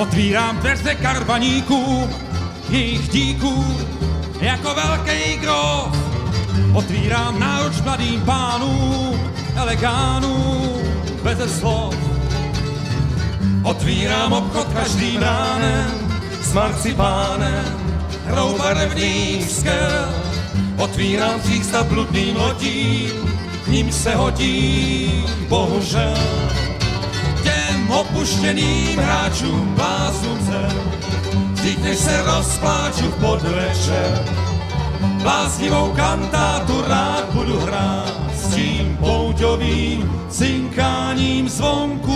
Otvírám dveře karbaníkům, jejich díků, jako velký grof. Otvírám náruč mladým pánům, elegánům, bez slov. Otvírám obchod každým ránem s marcipánem, hrou barevných skel. Otvírám přístav bludným lodím, k ním se hodí, bohužel. Opuštěným hráčům bláznům se, dřív než se rozpláču v podvečer. Bláznivou kantátu rád budu hrát s tím pouťovým cinkáním zvonků.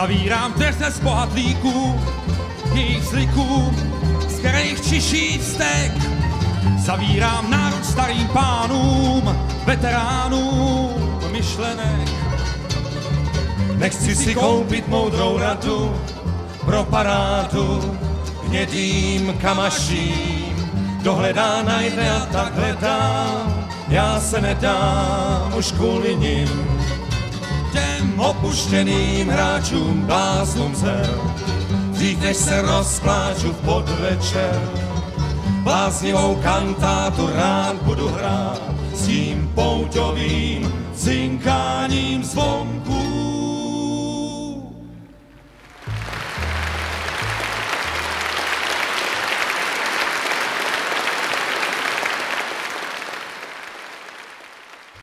Zavírám dveře z bohatlíků, jejich zliků, z kterých čiší vztek. Zavírám náruč starým pánům, veteránům myšlenek. Nechci si koupit moudrou radu pro parádu hnědým kamaším. Kdo hledá, najde a tak hledá, já se nedám už kvůli nim těm opuštěným hráčům bláznům zer. Dřív než se rozpláču v podvečer, bláznivou kantátu rád budu hrát s tím pouťovým cinkáním